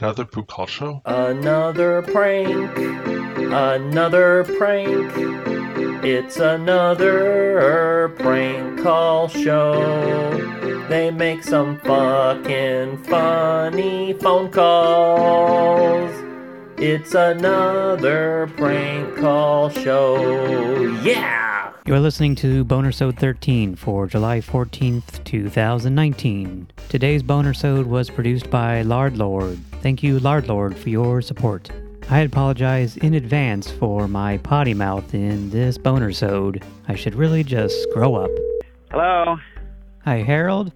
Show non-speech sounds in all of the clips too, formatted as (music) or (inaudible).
Another poop call show? Another prank. Another prank. It's another prank call show. They make some fucking funny phone calls. It's another prank call show. Yeah! You're listening to Boner Sode 13 for July 14th, 2019. Today's Boner Sode was produced by Lardlord. Thank you, Lardlord, for your support. I apologize in advance for my potty mouth in this Boner Sode. I should really just grow up. Hello? Hi, Harold.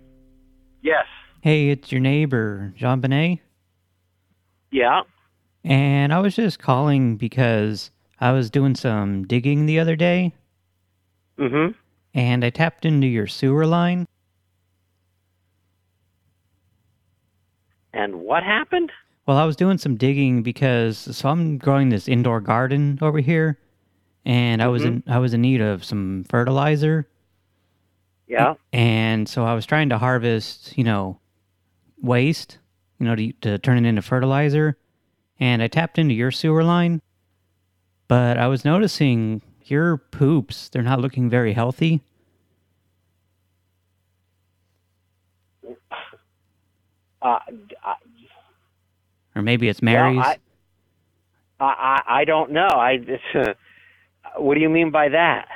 Yes. Hey, it's your neighbor, Jean Benet. Yeah. And I was just calling because I was doing some digging the other day, Mm-hmm. and I tapped into your sewer line. And what happened? Well, I was doing some digging because so I'm growing this indoor garden over here, and I was in I was in need of some fertilizer, Yeah. and so I was trying to harvest, you know, waste, you know, to to turn it into fertilizer, and I tapped into your sewer line, but I was noticing your poops they're not looking very healthy. Uh, I, Or maybe it's Mary's. I, I, I I don't know. I just, uh, (laughs) what do you mean by that?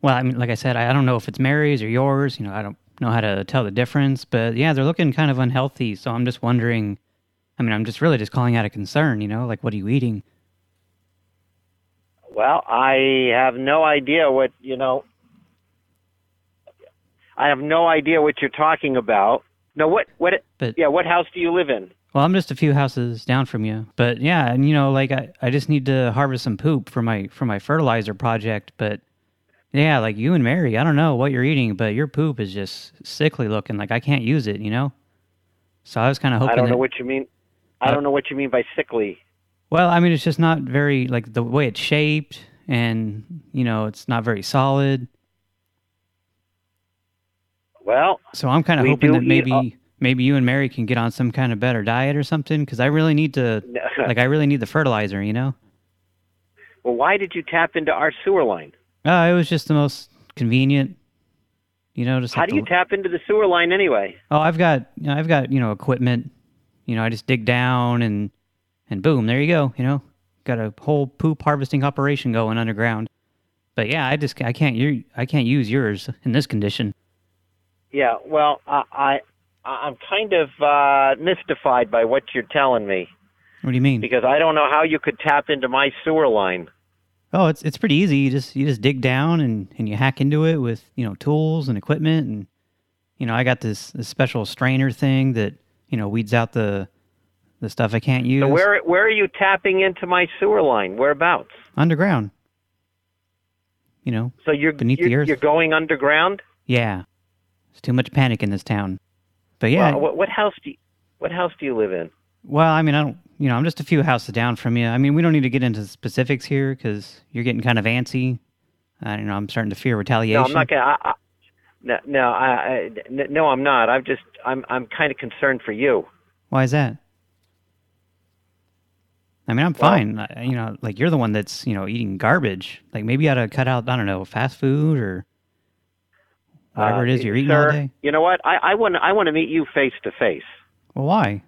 Well, I mean, like I said, I I don't know if it's Mary's or yours. You know, I don't know how to tell the difference. But yeah, they're looking kind of unhealthy. So I'm just wondering. I mean, I'm just really just calling out a concern. You know, like what are you eating? Well, I have no idea what you know. I have no idea what you're talking about. No, what what? But Yeah, what house do you live in? well, I'm just a few houses down from you. But yeah, and you know, like I, I just need to harvest some poop for my for my fertilizer project. But yeah, like you and Mary, I don't know what you're eating, but your poop is just sickly looking. Like I can't use it. You know. So I was kind of hoping. I don't know that- what you mean. I Uh, don't know what you mean by sickly. Well, I mean, it's just not very like the way it's shaped, and you know, it's not very solid. Well, So I'm kind of hoping that maybe maybe you and Mary can get on some kind of better diet or something, because I really need to (laughs) like I really need the fertilizer. You know, well, why did you tap into our sewer line? uh, it was just the most convenient. You know, just How do you tap into the sewer line anyway? Oh, I've got you know, I've got you know equipment. You know, I just dig down and and boom, there you go. You know, got a whole poop harvesting operation going underground. But yeah, I just I can't you I can't use yours in this condition. Yeah, well, I, I I'm kind of uh, mystified by what you're telling me What do you mean? because I don't know how you could tap into my sewer line. Oh, it's it's pretty easy. You just you just dig down and and you hack into it with you know tools and equipment and you know I got this, this special strainer thing that you know weeds out the the stuff I can't use So where where are you tapping into my sewer line? Whereabouts? underground. You know, So you're Beneath the you're, earth. you're going underground. Yeah. It's too much panic in this town. But yeah, Well, what, what house do you, what house do you live in? well, I mean, I don't, you know, I'm just a few houses down from you. I mean, we don't need to get into specifics here because you're getting kind of antsy. I don't know, I'm starting to fear retaliation. No, I'm not gonna. I, I, no, no, I, I, no, I'm not. I'm just I'm I'm kind of concerned for you. Why is that? I mean, I'm Well- fine. I, you know, like you're the one that's, you know, eating garbage. Like maybe you ought to cut out, I don't know, fast food or whatever Uh, it is you're eating sir, all day. You know what? I I want I want to meet you face to face Well, why?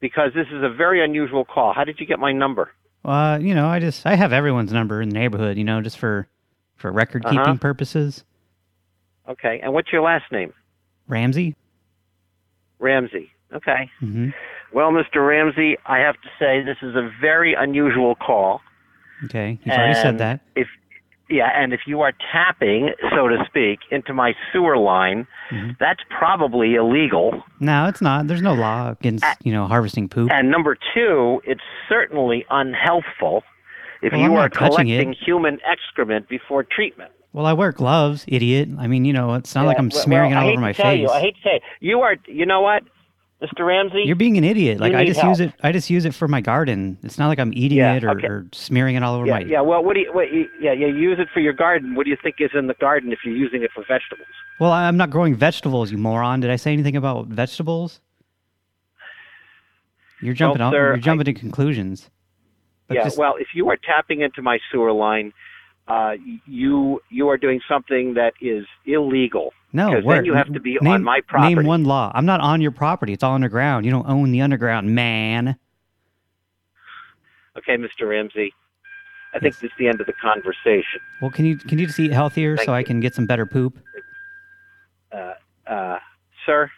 because this is a very unusual call. How did you get my number? Uh, you know, I just I have everyone's number in the neighborhood, you know, just for for record keeping Uh-huh. purposes. Okay, and what's your last name? Ramsey? Ramsey. Okay. Mhm. Well, Mr. Ramsey, I have to say this is a very unusual call. Okay, you've already said that. If yeah, and if you are tapping, so to speak, into my sewer line, Mm-hmm. that's probably illegal. No, it's not. There's no law against, you know, harvesting poop. And number two, it's certainly unhealthful if Well, you I'm are touching it. collecting human excrement before treatment. Well, I wear gloves, idiot. I mean, you know, it's not like I'm well, smearing well, it all I over my face. You, I hate to say it. You are, you know what, Mr. Ramsey? You're being an idiot. Like I just help. use it. I just use it for my garden. It's not like I'm eating Yeah, it or, okay. or smearing it all over yeah, my. yeah. Well, what do you? What, you- yeah, you use it for your garden. What do you think is in the garden if you're using it for vegetables? Well, I'm not growing vegetables, you moron. Did I say anything about vegetables? You're jumping Well, on, sir, you're jumping to conclusions. But yeah. just- Well, if you are tapping into my sewer line, uh, you you are doing something that is illegal. no, because then you have to be name, on my property. Name one law. I'm not on your property. It's all underground. You don't own the underground, man. Okay, Mr. Ramsey. I think this is the end of the conversation. Well, can you can you just eat healthier Thank so I can get some better poop? Uh, uh, sir,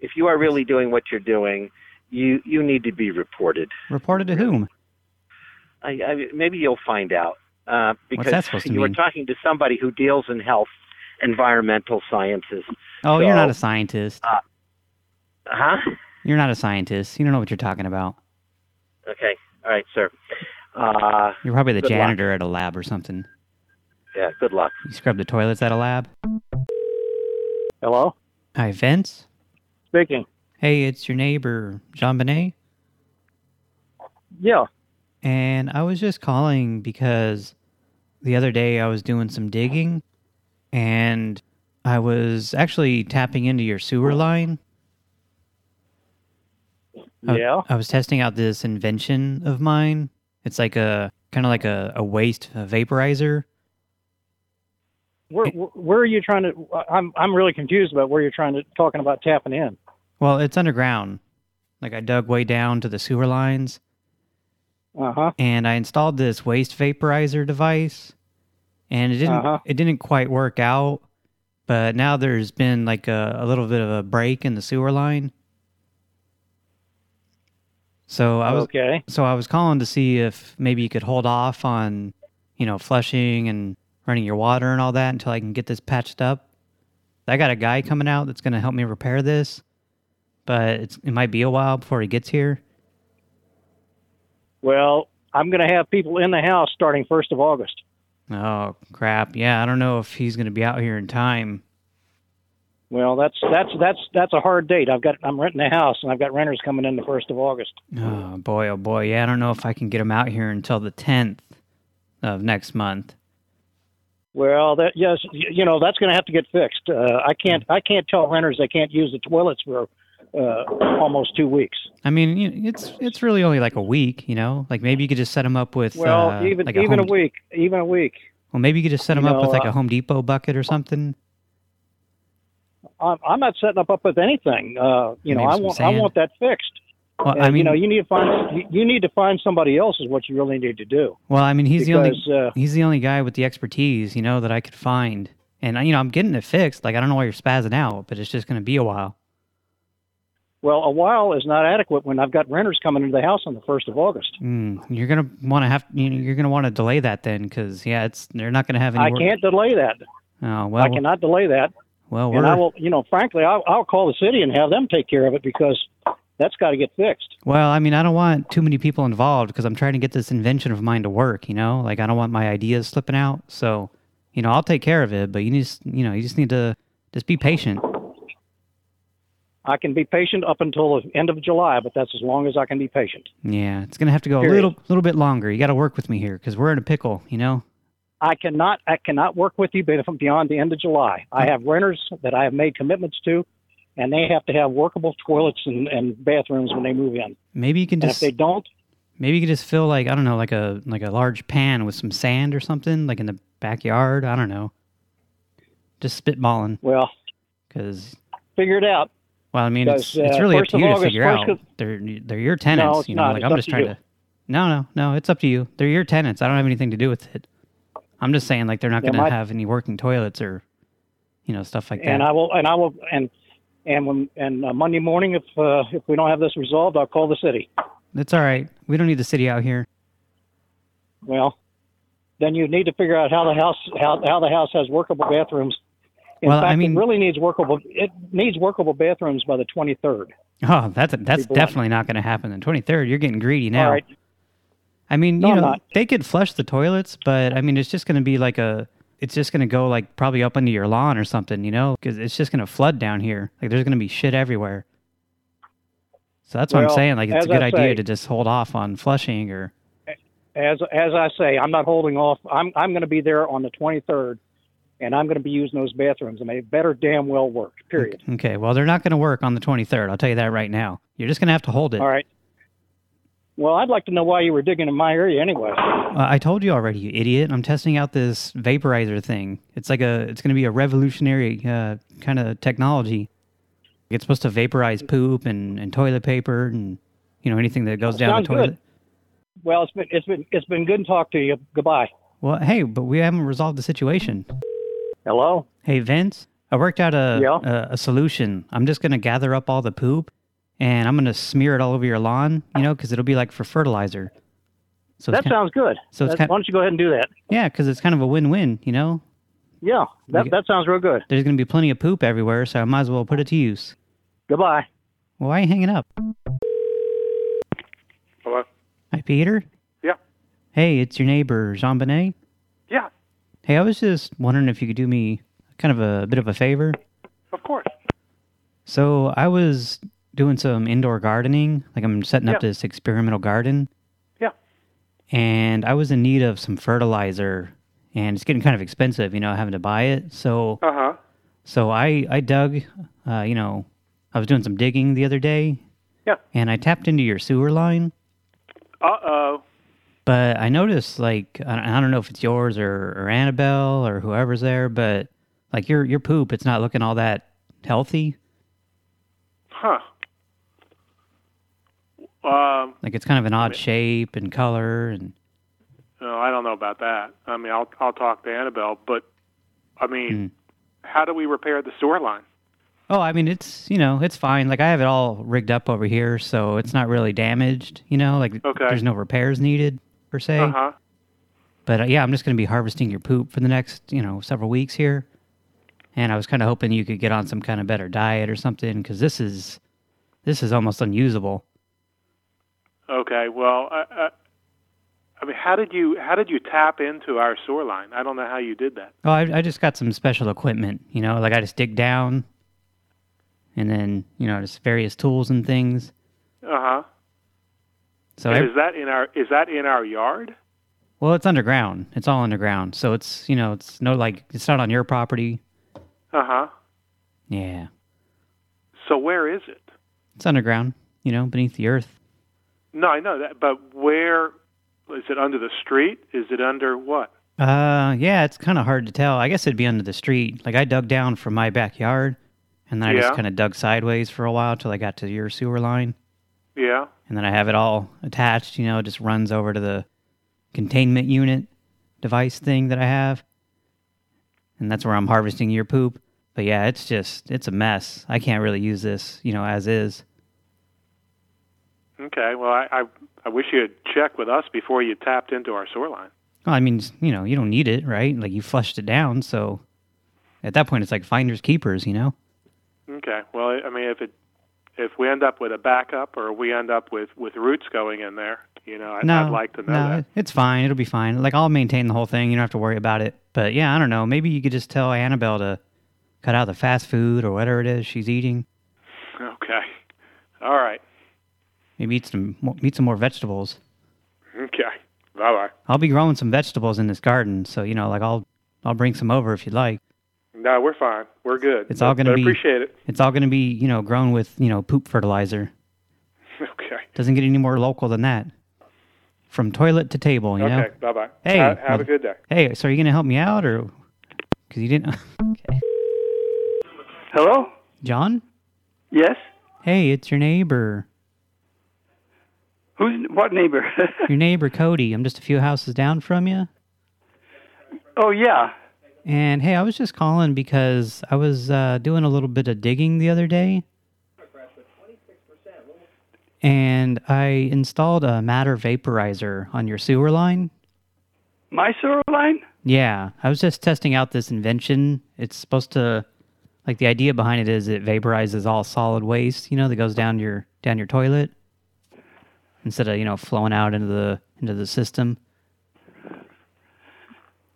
if you are really doing what you're doing, you you need to be reported. Reported to whom? I, I, maybe you'll find out uh, because that supposed to you were talking to somebody who deals in health, environmental sciences. Oh, you're not a scientist. Huh? You're not a scientist. You don't know what you're talking about. Okay. All right, sir. Uh, You're probably the Good luck. janitor at a lab or something. yeah. Good luck. You scrub the toilets at a lab. Hello? Hi, Vince. Speaking. Hey, it's your neighbor, Jean Benet. Yeah. And I was just calling because the other day I was doing some digging and I was actually tapping into your sewer line. I- Yeah. I was testing out this invention of mine. It's like a kind of like a, a waste vaporizer. Where, where are you trying to? I'm I'm really confused about where you're trying to talking about tapping in. Well, it's underground. Like I dug way down to the sewer lines Uh huh. and I installed this waste vaporizer device and it didn't Uh-huh. it didn't quite work out. But now there's been like a, a little bit of a break in the sewer line. So I was Okay. so I was calling to see if maybe you could hold off on, you know, flushing and running your water and all that until I can get this patched up. I got a guy coming out that's going to help me repair this, but it's it might be a while before he gets here. Well, I'm going to have people in the house starting first of August. Oh crap! Yeah, I don't know if he's going to be out here in time. Well, that's that's that's that's a hard date. I've got I'm renting a house and I've got renters coming in the first of August. Oh boy, oh boy. Yeah, I don't know if I can get them out here until the tenth of next month. Well, that yes, you know that's going to have to get fixed. Uh, I can't I can't tell renters they can't use the toilets for uh, almost two weeks. I mean, you it's it's really only like a week, you know. Like maybe you could just set him up with Well, uh, even like even a week, even a week. Well, maybe you could just set him You up with like uh, a Home Depot bucket or something. I'm, I'm not setting up up with anything. Uh, you know, I want I want that fixed. Well, And, I mean, you know, you need to find you, you need to find somebody else is what you really need to do. well, I mean, he's because the only uh, he's the only guy with the expertise, you know, that I could find. And you know, I'm getting it fixed. Like I don't know why you're spazzing out, but it's just going to be a while. Well, a while is not adequate when I've got renters coming into the house on the first of August. Mm, you're gonna want to have you know, you're gonna want to delay that then, because yeah, it's they're not gonna have any. I work. can't delay that. Oh well, I cannot delay that. well, And I will, you know, frankly, I'll, I'll call the city and have them take care of it because that's got to get fixed. well. I mean, I don't want too many people involved because I'm trying to get this invention of mine to work. You know, like I don't want my ideas slipping out. So, you know, I'll take care of it, but you just you know you just need to just be patient. I can be patient up until the end of July, but that's as long as I can be patient. Yeah, it's gonna have to go a Period. little little bit longer. You got to work with me here because we're in a pickle. You know. I cannot I cannot work with you beyond the end of July. I have renters that I have made commitments to, and they have to have workable toilets and, and bathrooms when they move in. Maybe you can And if they don't, maybe you can just fill like I don't know like a like a large pan with some sand or something like in the backyard. I don't know. Just spitballing well, because figure it out. Well, I mean it's Because, it's uh, really up to you to figure out. of- They're they're your tenants. it's you know, not. like It's I'm just to trying you. to. No, no, no. It's up to you. They're your tenants. I don't have anything to do with it. I'm just saying like they're not Yeah, going to have any working toilets or you know stuff like that. And I will and I will and and when and uh, Monday morning, if uh, if we don't have this resolved, I'll call the city. That's all right. We don't need the city out here. Well, then you need to figure out how the house how how the house has workable bathrooms. In Well, I fact, mean- it really needs workable. It needs workable bathrooms by the 23rd. Oh, that's that's definitely not going to happen. The 23rd, you're getting greedy now. All right. I mean, No, you know, they could flush the toilets, but I mean, it's just going to be like a, it's just going to go like probably up into your lawn or something, you know, because it's just going to flood down here. Like there's going to be shit everywhere. So that's what I'm saying. Like it's a good I idea to just hold off on flushing or. as as I say, I'm not holding off. I'm I'm going to be there on the 23rd, and I'm going to be using those bathrooms, and they better damn well work. Period. Okay, well, they're not going to work on the 23rd. I'll tell you that right now. You're just going to have to hold it. All right. Well, I'd like to know why you were digging in my area anyway. Uh, I told you already, you idiot. I'm testing out this vaporizer thing. It's like a, it's going to be a revolutionary uh, kind of technology. It's supposed to vaporize poop and, and toilet paper and you know anything that goes down Sounds the toilet. good. Well, it's been it's been it's been good to talk to you. Goodbye. Well, hey, but we haven't resolved the situation. Hello. Hey, Vince, I worked out a Yeah? a, a solution. I'm just going to gather up all the poop and I'm going to smear it all over your lawn, you know, because it'll be like for fertilizer. So That it's kind, sounds good. so it's That- kind- why don't you go ahead and do that? yeah, because it's kind of a win-win, you know. Yeah, that that sounds real good. There's going to be plenty of poop everywhere, so I might as well put it to use. Goodbye. Well, why are you hanging up? Hello? Hi, Peter. Yeah. Hey, it's your neighbor, Jean Benet. Yeah, Hey, I was just wondering if you could do me kind of a bit of a favor. of course. So I was doing some indoor gardening, like I'm setting up this experimental garden. Yeah. And I was in need of some fertilizer, and it's getting kind of expensive, you know, having to buy it. So, Uh-huh. so I I dug, uh, you know, I was doing some digging the other day. Yeah. And I tapped into your sewer line, Uh-oh. But I noticed like I don't- know if it's yours or, or Annabelle or whoever's there, but like your your poop, it's not looking all that healthy. Huh. Um, Like it's kind of an odd shape and color and no, I don't know about that. I mean, I'll I'll talk to Annabelle, but I mean, how do we repair the sewer line? Oh, I mean, it's, you know, it's fine. Like, I have it all rigged up over here, so it's not really damaged, you know? Like, Okay. there's no repairs needed, per se. Uh-huh. But, uh, yeah, I'm just going to be harvesting your poop for the next, you know, several weeks here. And I was kind of hoping you could get on some kind of better diet or something, because this is, this is almost unusable. Okay. Well, I, I I mean, how did you how did you tap into our sewer line? I don't know how you did that. Oh, I, I just got some special equipment, you know? Like, I just dig down, and then, you know, just various tools and things. Uh-huh. So, I, is that in our is that in our yard? well, it's underground. It's all underground. So it's, you know, it's no, like, it's not on your property. Uh-huh. Yeah. So where is it? It's underground, you know, beneath the earth. No, I know that, but where is it under the street? Is it under what? Uh, yeah, it's kind of hard to tell. I guess it'd be under the street. Like, I dug down from my backyard, and then I Yeah. just kind of dug sideways for a while till I got to your sewer line. Yeah. And then I have it all attached, you know, it just runs over to the containment unit device thing that I have. And that's where I'm harvesting your poop. But yeah, it's just, it's a mess. I can't really use this, you know, as is. Okay. Well, I I, I wish you had checked with us before you tapped into our sewer line. Well, I mean, you know, you don't need it, right? Like, you flushed it down, so at that point, it's like finders keepers, you know? Okay. Well, I mean, if it if we end up with a backup or we end up with with roots going in there, you know, I'd, No, I'd like to know no, that. it's fine. It'll be fine. Like I'll maintain the whole thing. You don't have to worry about it. But yeah, I don't know. Maybe you could just tell Annabelle to cut out the fast food or whatever it is she's eating. Okay. All right. Maybe eat some eat some more vegetables. Okay. Bye bye. I'll be growing some vegetables in this garden, so you know, like I'll I'll bring some over if you'd like. No, we're fine. We're good. It's all gonna but be- Appreciate it. It's all going to be you know grown with you know poop fertilizer. (laughs) Okay. Doesn't get any more local than that. From toilet to table, you know. Okay. Bye bye. Hey, Ha- have a good day. Hey, so are you going to help me out or? Because you didn't. (laughs) okay. Hello? John. Yes? Hey, it's your neighbor. Who's what neighbor? (laughs) Your neighbor Cody. I'm just a few houses down from you. oh yeah. And hey, I was just calling because I was uh, doing a little bit of digging the other day. And I installed a matter vaporizer on your sewer line. My sewer line? Yeah, I was just testing out this invention. It's supposed to, like the idea behind it is it vaporizes all solid waste, you know, that goes down your down your toilet instead of you know flowing out into the into the system.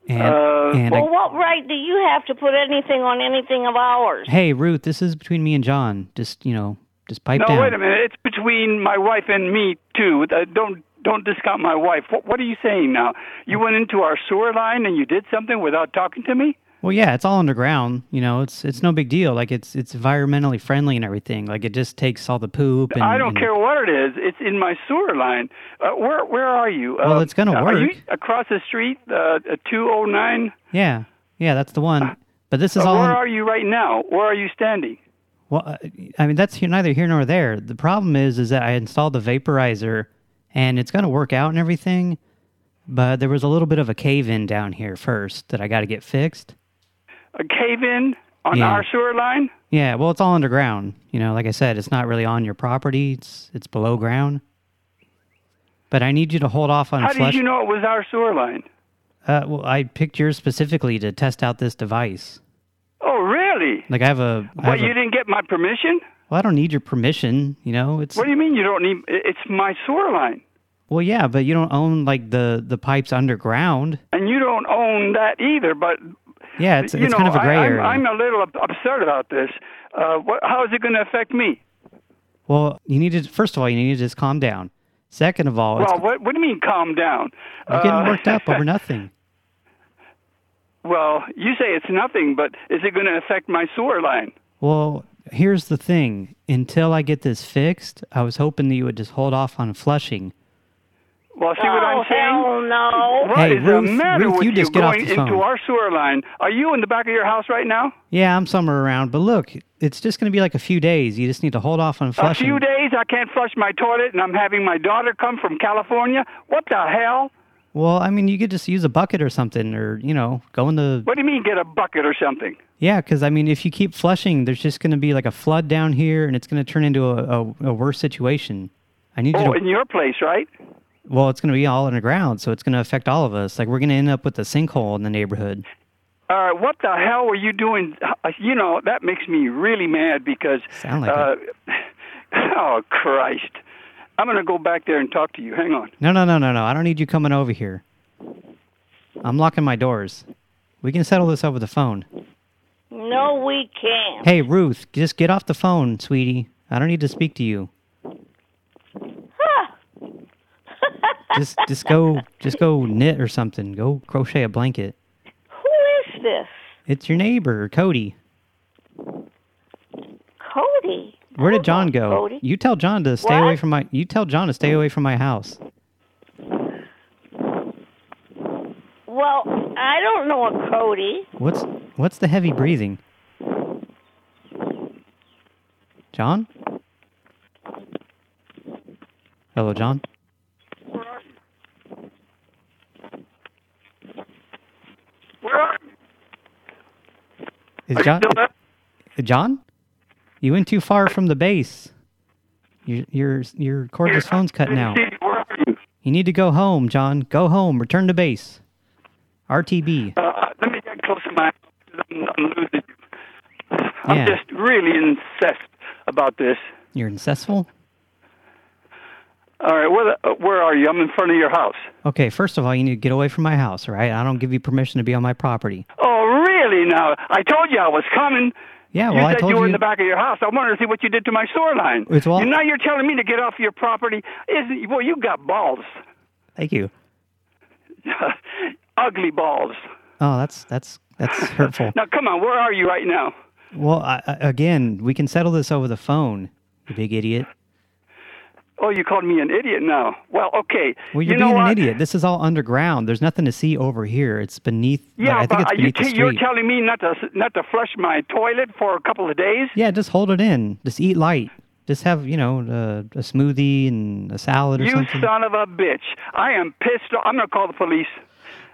And, Uh, and I- Well, what right do you have to put anything on anything of ours? hey Ruth, this is between me and John. Just you know, just pipe no, down. wait a minute. It's between my wife and me too. Uh, don't don't discount my wife. What, what are you saying now? You went into our sewer line and you did something without talking to me? Well, yeah, it's all underground. You know, it's it's no big deal. Like it's it's environmentally friendly and everything. Like it just takes all the poop. And, I don't and- care what it is. It's in my sewer line. Uh, where where are you? Well, uh, it's gonna Are you work. across the street? Uh, two oh nine. Yeah, yeah, that's the one. But this is Uh, all. where are you right now? Where are you standing? Well, uh, I mean that's neither here nor there. The problem is, is that I installed the vaporizer, and it's going to work out and everything, but there was a little bit of a cave in down here first that I got to get fixed. A cave in on Yeah. our sewer line? Yeah, well, it's all underground. You know, like I said, it's not really on your property. It's it's below ground. But I need you to hold off on How flush. did you know it was our sewer line? Uh, well, I picked yours specifically to test out this device. Oh, really? Like I have a. I What? have You a didn't get my permission? well, I don't need your permission. You know, it's What do you mean you don't need? It's my sewer line, well, yeah, but you don't own like the the pipes underground. and you don't own that either. But Yeah, it's you it's know, kind of a gray I, I'm, area. I'm a little up- upset about this. Uh, what, how is it going to affect me? Well, you need to first of all, you need to just calm down. Second of all, it's, Well, what, what do you mean calm down? you're getting Uh, worked up over (laughs) nothing. Well, you say it's nothing, but is it going to affect my sewer line? Well, here's the thing. Until I get this fixed, I was hoping that you would just hold off on flushing. Well, see what oh, I'm saying? hell no. What Hey, is Ruth- the matter Ruth, with you just get off going the phone. into our sewer line? Are you in the back of your house right now? Yeah, I'm somewhere around, but look, it's just going to be like a few days. You just need to hold off on flushing. A few days I can't flush my toilet, and I'm having my daughter come from California. What the hell? Well, I mean, you could just use a bucket or something, or you know, go in the What do you mean get a bucket or something? yeah. Because I mean, if you keep flushing, there's just going to be like a flood down here, and it's going to turn into a, a, a worse situation. I need you Oh, to. in your place, right? Well, it's going to be all underground, so it's going to affect all of us. Like we're going to end up with a sinkhole in the neighborhood. All right, what the hell were you doing? Uh, You know, that makes me really mad because. Sound like uh, (laughs) oh, Christ. I'm going to go back there and talk to you. Hang on. No, no, no, no, no. I don't need you coming over here. I'm locking my doors. We can settle this over the phone. No, we can't. Hey, Ruth, just get off the phone, sweetie. I don't need to speak to you. Just, just go, just go knit or something. Go crochet a blanket. Who is this? It's your neighbor, Cody. Cody. Where did John go? Cody. You tell John to stay What? away from my. You tell John to stay away from my house. Well, I don't know a Cody. What's what's the heavy breathing? John? Hello, John. Where are you? Is Are John? John? You went too far from the base. Your your your cordless phone's cutting out. Steve, where are you? Need to go home, John. Go home. Return to base. RTB. Uh, let me get close to my. I'm, I'm losing you. I'm just really incensed about this. You're incessful. All right, where, the, uh, where are you? I'm in front of your house. Okay, first of all, you need to get away from my house, all right? I don't give you permission to be on my property. Oh, really? Now I told you I was coming. Yeah, you well, I said told you were you. in the back of your house. I wanted to see what you did to my sewer line. It's all- You- now you're telling me to get off your property. Isn't well? You got balls, Thank you. (laughs) ugly balls. Oh, that's that's that's (laughs) hurtful. Now come on, where are you right now? Well, I, I- again, we can settle this over the phone, you big idiot. Oh, you called me an idiot now. Well, okay. Well, you're you know being an idiot. This is all underground. There's nothing to see over here. It's beneath. like, Yeah, I think it's are you beneath the t- you're telling me not to not to flush my toilet for a couple of days? yeah, just hold it in. Just eat light. Just have you know uh, a smoothie and a salad or You something. You son of a bitch! I am pissed. off. I'm gonna call the police.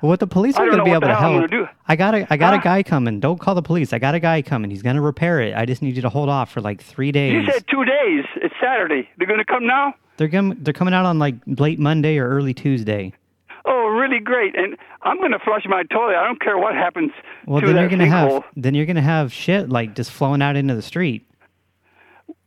Well, what the police are going to be able to help. do. I got a I got a ah. guy coming. Don't call the police. I got a guy coming. He's going to repair it. I just need you to hold off for like three days. You said two days. It's Saturday. They're gonna come now. They're com- they're coming out on like late Monday or early Tuesday. Oh, really great. And I'm gonna flush my toilet. I don't care what happens Well, to then you're gonna sinkhole. have then you're gonna have shit like just flowing out into the street.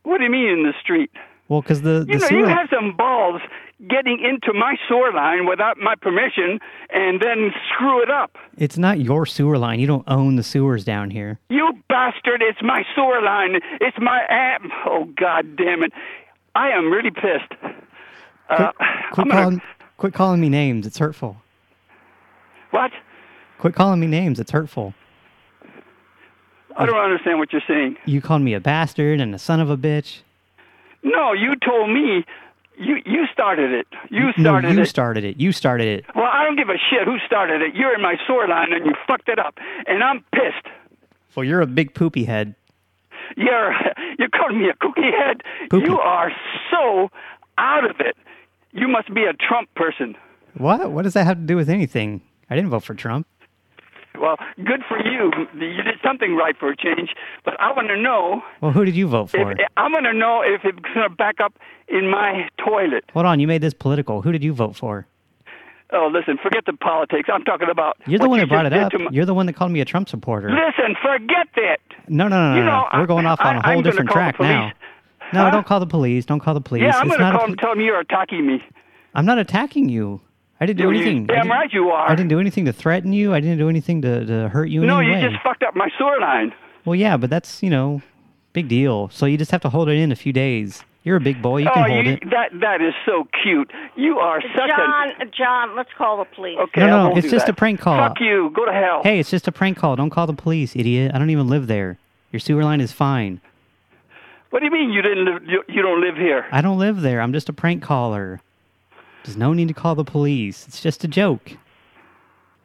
What do you mean in the street? Well, because the the You know, sewer. you have some balls getting into my sewer line without my permission and then screw it up. It's not your sewer line. You don't own the sewers down here. You bastard! It's my sewer line. It's my app. Oh God damn it! I am really pissed. Uh, Quit, quit gonna- calling quit calling me names. It's hurtful. what? Quit calling me names. It's hurtful. I don't understand what you're saying. You called me a bastard and a son of a bitch. No, you told me. You you started it. You no, started you it. You started it. You started it. well, I don't give a shit who started it. You're in my sewer line and you fucked it up, and I'm pissed. Well, you're a big poopy head. You're you're calling me a cookie head. Poopy. You are so out of it. You must be a Trump person. What? What does that have to do with anything? I didn't vote for Trump. Well, good for you. You did something right for a change. But I want to know Well, who did you vote for? if I want to know if it's going to back up in my toilet. Hold on, you made this political. Who did you vote for? Oh, listen, forget the politics. I'm talking about. You're the one that brought it up. You're the one that called me a Trump supporter. Listen, forget that. No, no, no, no. You no. know, We're going off on a I'm whole different track now. No, Huh? don't call the police. Don't call the police. Yeah, I'm going to a call them, tell them you're attacking me. I'm not attacking you. I didn't do You- you- anything. Damn right you are. I didn't do anything to threaten you. I didn't do anything to, to hurt you in no, any you way. just fucked up my sewer line. Well, yeah, but that's, you know, big deal. So you just have to hold it in a few days. You're a big boy. You oh, can hold you, it. that that is so cute. You are such John, a. John, let's call the police. Okay, No, no, it's just that. a prank call. Fuck you. Go to hell. Hey, it's just a prank call. Don't call the police, idiot. I don't even live there. Your sewer line is fine. What do you mean you didn't live? You, you don't live here? I don't live there. I'm just a prank caller. There's no need to call the police. It's just a joke.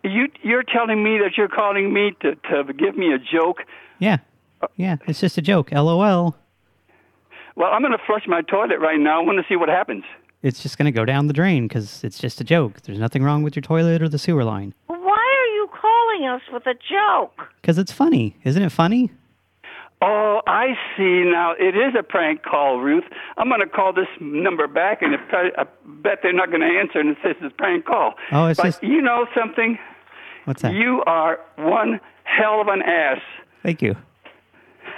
You you're telling me that you're calling me to to give me a joke? Yeah. Yeah, it's just a joke. LOL. Well, I'm going to flush my toilet right now. I want to see what happens. It's just going to go down the drain because it's just a joke. There's nothing wrong with your toilet or the sewer line. Why are you calling us with a joke? Because it's funny. Isn't it funny? Oh, I see now. It is a prank call, Ruth. I'm going to call this number back, and if, I bet they're not going to answer, and it says it's a prank call. Oh, it's but just- you know something? What's that? You are one hell of an ass. Thank you.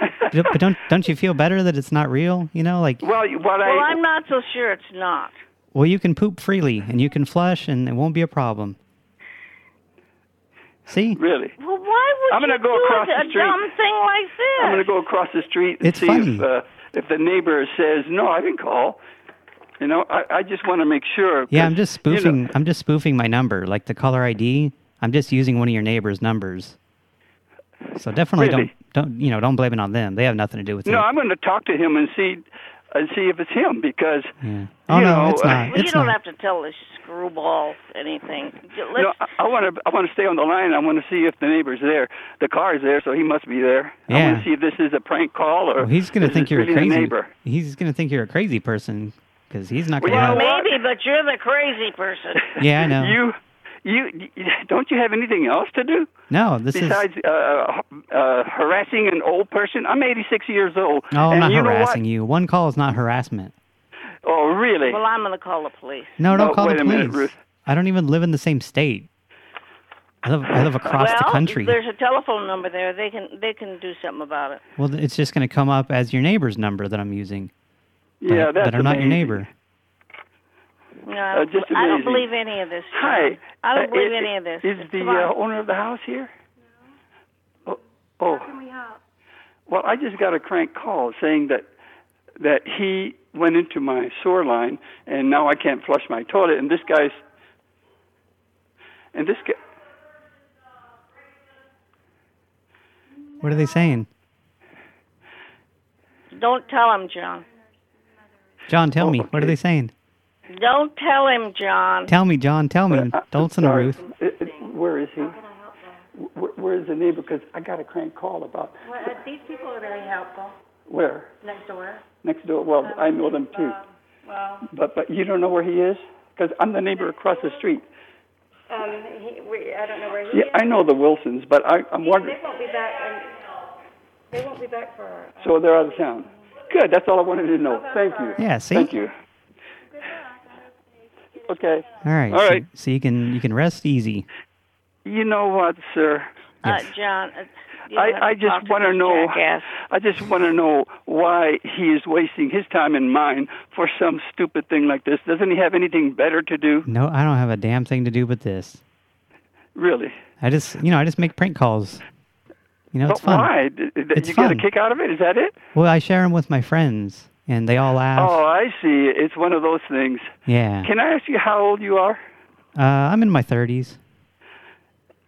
(laughs) but but don't don't you feel better that it's not real? You know, like Well, what I Well, I'm not so sure it's not. well, you can poop freely and you can flush and it won't be a problem. See, really. Well, why would I'm gonna you go do across a, the street. a dumb thing like this? I'm going to go across the street and It's see funny. if uh, if the neighbor says no, I didn't call. You know, I, I just want to make sure. yeah, 'cause, I'm just you know- spoofing. I'm just spoofing my number, like the caller ID. I'm just using one of your neighbor's numbers. So definitely Really? don't don't you know don't blame it on them. They have nothing to do with no, it. I'm going to talk to him and see and see if it's him because Yeah. Oh you no, know, it's uh, not. well, it's you don't not. have to tell this screwball anything. Let's, no, I want to I want to stay on the line. I want to see if the neighbor's there. The car is there, so he must be there. Yeah. I want to see if this is a prank call or Well, he's gonna think you're really a crazy. neighbor. He's gonna think you're a crazy person because he's not gonna. you help. know what? maybe, but you're the crazy person. Yeah, I know. (laughs) You, you, you (laughs) don't you have anything else to do No, this is. besides uh, uh, harassing an old person? I'm 86 years old. No, I'm and not you know harassing you. One call is not harassment. Oh, really? well, I'm going to call the police. No, don't No, call wait the a police. minute, Ruth. I don't even live in the same state. I live, I live across well, the country. there's a telephone number there. They can they can do something about it. Well, it's just going to come up as your neighbor's number that I'm using. But, yeah, that's but I'm not your neighbor. No, Uh, just I don't believe any of this. Hi. I don't Uh, believe is- any of this. Is the uh, owner of the house here? Oh, oh. Well, I just got a crank call saying that that he went into my sewer line and now I can't flush my toilet. And this guy's and this guy. What are they saying? Don't tell him, John. John, tell Oh, me. What are they saying? Don't tell him, John. Tell me, John. Tell me. Uh, Don't listen to sorry. Ruth. Uh, uh, Where is he? Where, where is the neighbor? Because I got a crank call about Well, uh, these people are very helpful where next door. next door. Well, I know them too. Well, But but you don't know where he is? Because I'm the neighbor across the street. um, he, we, I don't know where he Yeah, is. I know the Wilsons, but I, I'm wondering. They won't be back. And they won't be back for. Uh, So they're out of town. Good. That's all I wanted to know. Thank you. Yeah, see? Thank you. Okay. All right. All right. so. So you can you can rest easy. You know what, sir? Uh, Yes. John, uh, you I, I just want to know. jackass. I just want to know why he is wasting his time and mine for some stupid thing like this. Doesn't he have anything better to do? No, I don't have a damn thing to do with this. Really? I just you know I just make prank calls. You know, it's but fun. why? D- d- It's you get a kick out of it? Is that it? Well, I share them with my friends, and they all laugh. Oh, I see. It's one of those things. Yeah. Can I ask you how old you are? Uh, I'm in my 30s.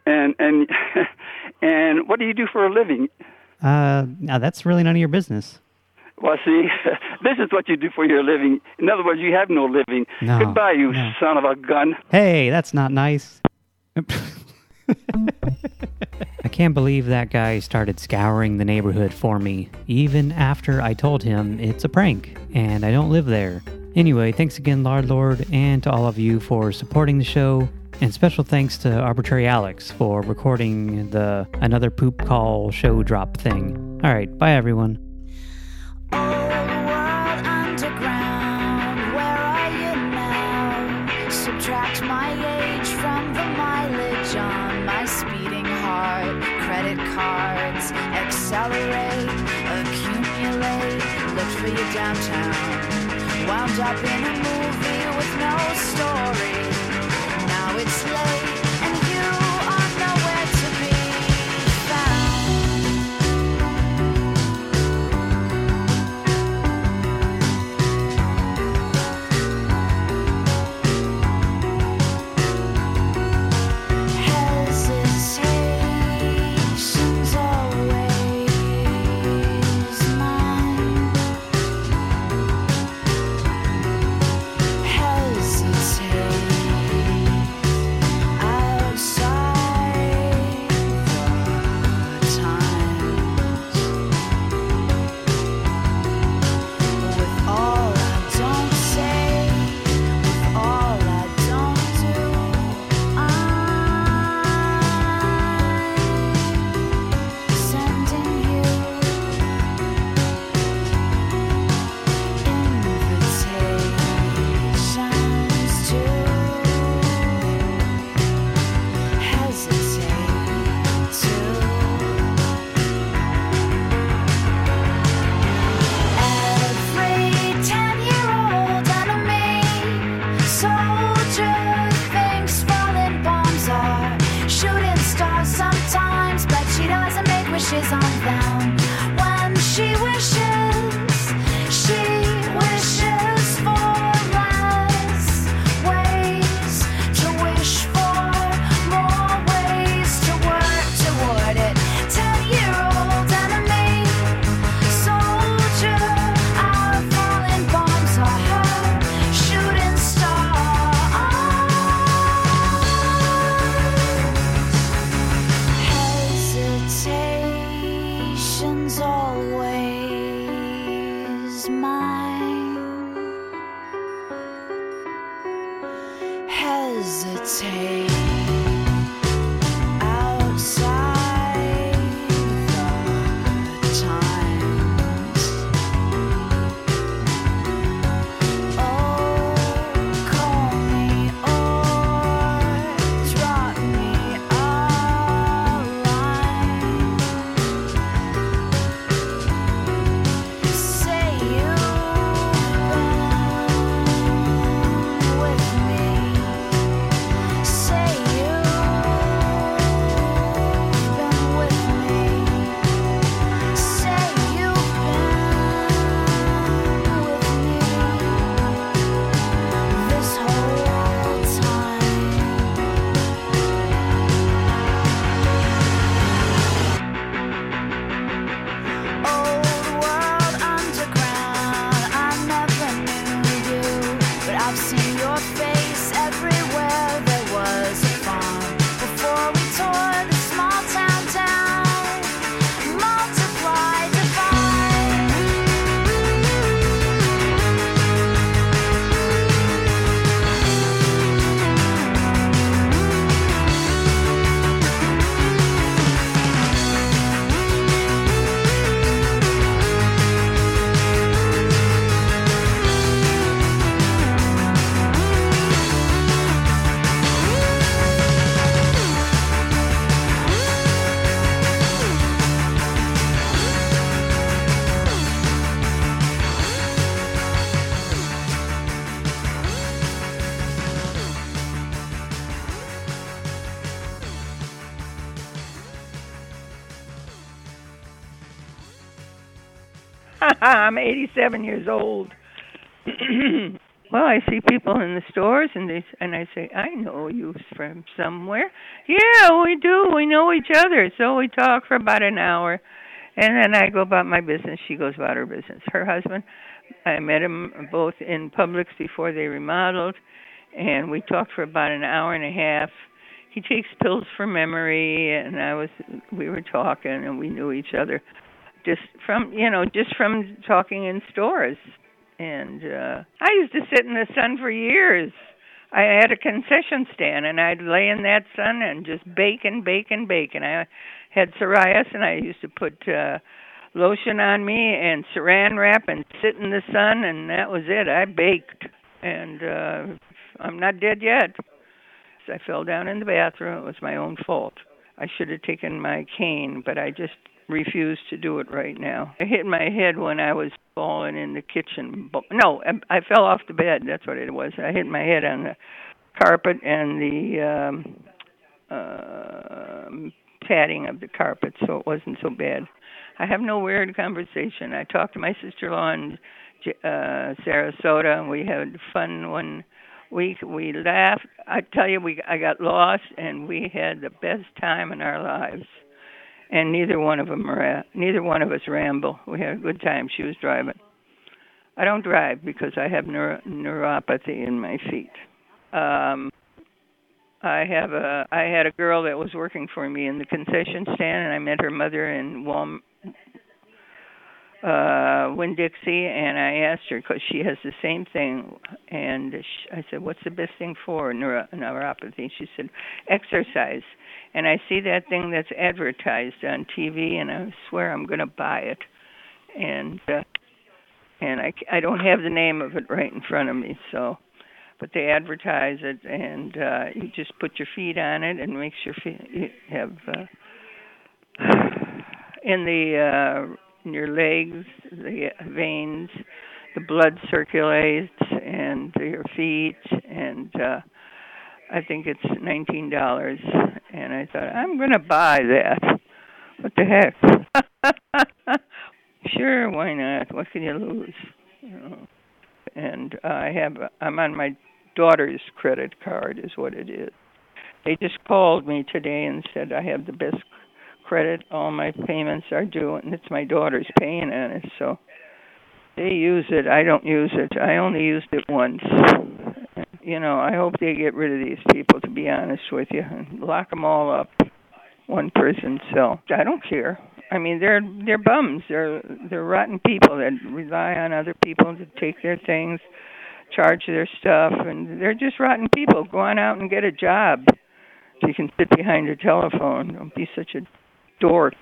And and (laughs) and what do you do for a living? Uh, now that's really none of your business. Well, see, (laughs) this is what you do for your living. In other words, you have no living. No, Goodbye, you no. son of a gun. Hey, that's not nice. (laughs) I can't believe that guy started scouring the neighborhood for me, even after I told him it's a prank and I don't live there. Anyway, thanks again, Lard Lord, and to all of you for supporting the show. And special thanks to Arbitrary Alex for recording the Another Poop Call show drop thing. All right, bye everyone. accelerate, accumulate, looked for you downtown. Wound up in a movie with no story. Now it's late. hesitate. seven years old. (clears throat) well, I see people in the stores, and they and I say, I know you from somewhere. Yeah, we do. We know each other, so we talk for about an hour, and then I go about my business. She goes about her business. Her husband, I met him both in Publix before they remodeled, and we talked for about an hour and a half. He takes pills for memory, and I was we were talking, and we knew each other just from you know just from talking in stores. And uh I used to sit in the sun for years. I had a concession stand, and I'd lay in that sun and just bake and bake and bake. And I had psoriasis, and I used to put uh lotion on me and saran wrap and sit in the sun, and that was it. I baked, and uh I'm not dead yet. I fell down in the bathroom. It was my own fault. I should have taken my cane, but I just refuse to do it right now. I hit my head when I was falling in the kitchen. No, I fell off the bed. That's what it was. I hit my head on the carpet and the um uh padding of the carpet, so it wasn't so bad. I have no weird conversation. I talked to my sister-in-law in uh Sarasota, and we had fun one week. We laughed. I tell you, we I got lost, and we had the best time in our lives. And neither one of them are neither one of us ramble. We had a good time. She was driving. I don't drive because I have neuro, neuropathy in my feet. Um, I have a I had a girl that was working for me in the concession stand, and I met her mother in Walm uh Winn Dixie and I asked her because she has the same thing and she, I said what's the best thing for neuro, neuropathy she said exercise and I see that thing that's advertised on TV and I swear I'm going to buy it and uh and I I don't have the name of it right in front of me so but they advertise it and uh you just put your feet on it and makes your feet you have uh in the uh in your legs, the veins, the blood circulates, and your feet. And uh, I think it's nineteen dollars. And I thought I'm going to buy that. What the heck? (laughs) sure, why not? What can you lose? You know. And uh, I have I'm on my daughter's credit card, is what it is. They just called me today and said I have the best credit. All my payments are due, and it's my daughter's paying on it. So they use it. I don't use it. I only used it once. You know, I hope they get rid of these people. To be honest with you, and lock them all up, one person cell. I don't care. I mean, they're they're bums. They're they're rotten people that rely on other people to take their things, charge their stuff, and they're just rotten people. Go on out and get a job. So you can sit behind your telephone. Don't be such a dork